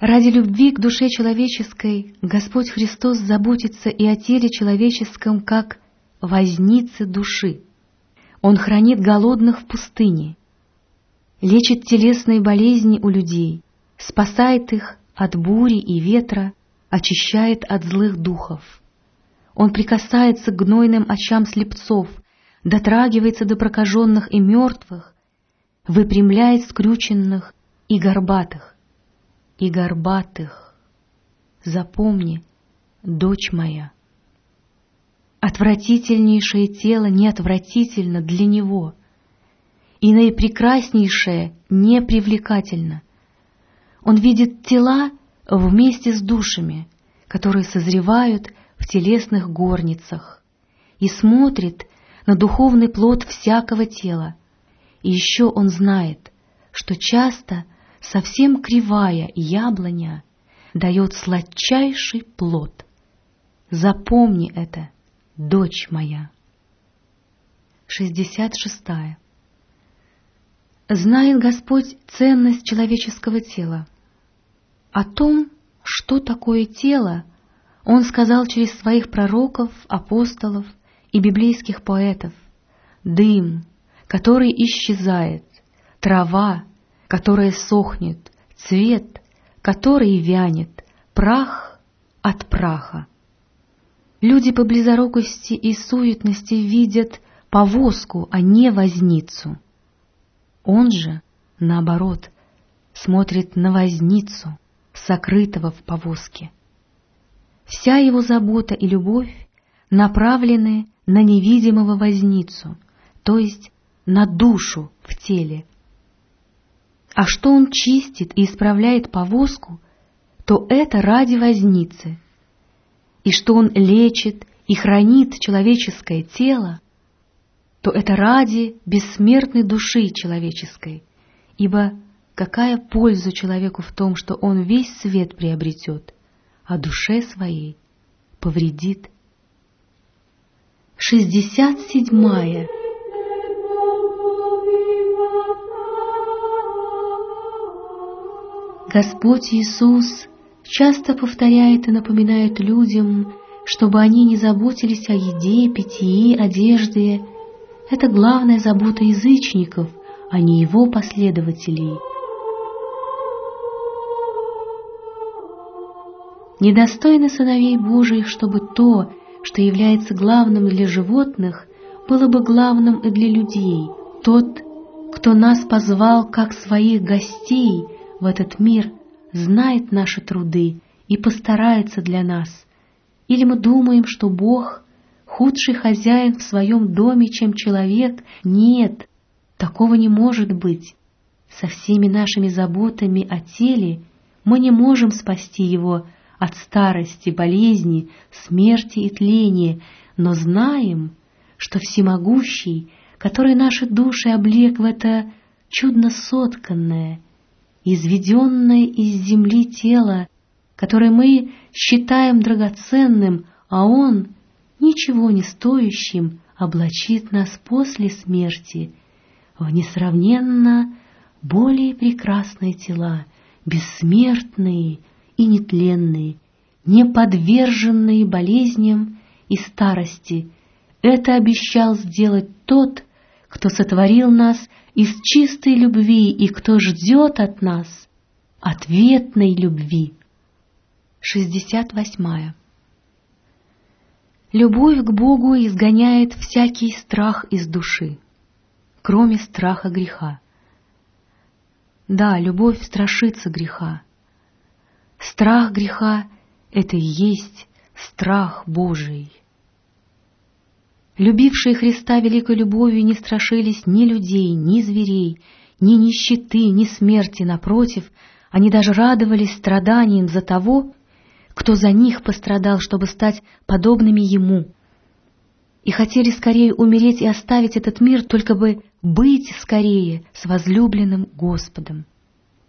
Ради любви к душе человеческой Господь Христос заботится и о теле человеческом, как возницы души. Он хранит голодных в пустыне, лечит телесные болезни у людей, спасает их от бури и ветра, очищает от злых духов. Он прикасается к гнойным очам слепцов, дотрагивается до прокаженных и мертвых, выпрямляет скрюченных и горбатых и горбатых. Запомни, дочь моя, отвратительнейшее тело не отвратительно для него, и наипрекраснейшее непривлекательно. Он видит тела вместе с душами, которые созревают в телесных горницах, и смотрит на духовный плод всякого тела. И еще он знает, что часто – совсем кривая яблоня дает сладчайший плод. Запомни это, дочь моя. 66. Знает Господь ценность человеческого тела. О том, что такое тело, Он сказал через своих пророков, апостолов и библейских поэтов. Дым, который исчезает, трава, которое сохнет, цвет, который вянет, прах от праха. Люди по близорукости и суетности видят повозку, а не возницу. Он же, наоборот, смотрит на возницу, сокрытого в повозке. Вся его забота и любовь направлены на невидимого возницу, то есть на душу в теле, а что он чистит и исправляет повозку, то это ради возницы. И что он лечит и хранит человеческое тело, то это ради бессмертной души человеческой, ибо какая польза человеку в том, что он весь свет приобретет, а душе своей повредит. Шестьдесят седьмая. Господь Иисус часто повторяет и напоминает людям, чтобы они не заботились о еде, питье, одежде. Это главная забота язычников, а не его последователей. Недостойно сыновей Божиих, чтобы то, что является главным для животных, было бы главным и для людей. Тот, кто нас позвал как своих гостей – в этот мир знает наши труды и постарается для нас, или мы думаем, что Бог худший хозяин в своем доме, чем человек? Нет, такого не может быть. Со всеми нашими заботами о теле мы не можем спасти его от старости, болезни, смерти и тления, но знаем, что всемогущий, который наши души облег в это чудно сотканное, изведенное из земли тело, которое мы считаем драгоценным, а Он, ничего не стоящим, облачит нас после смерти в несравненно более прекрасные тела, бессмертные и нетленные, не подверженные болезням и старости. Это обещал сделать тот, кто сотворил нас из чистой любви и кто ждет от нас ответной любви. 68. Любовь к Богу изгоняет всякий страх из души, кроме страха греха. Да, любовь страшится греха. Страх греха — это и есть страх Божий. Любившие Христа великой любовью не страшились ни людей, ни зверей, ни нищеты, ни смерти, напротив, они даже радовались страданиям за того, кто за них пострадал, чтобы стать подобными Ему, и хотели скорее умереть и оставить этот мир, только бы быть скорее с возлюбленным Господом.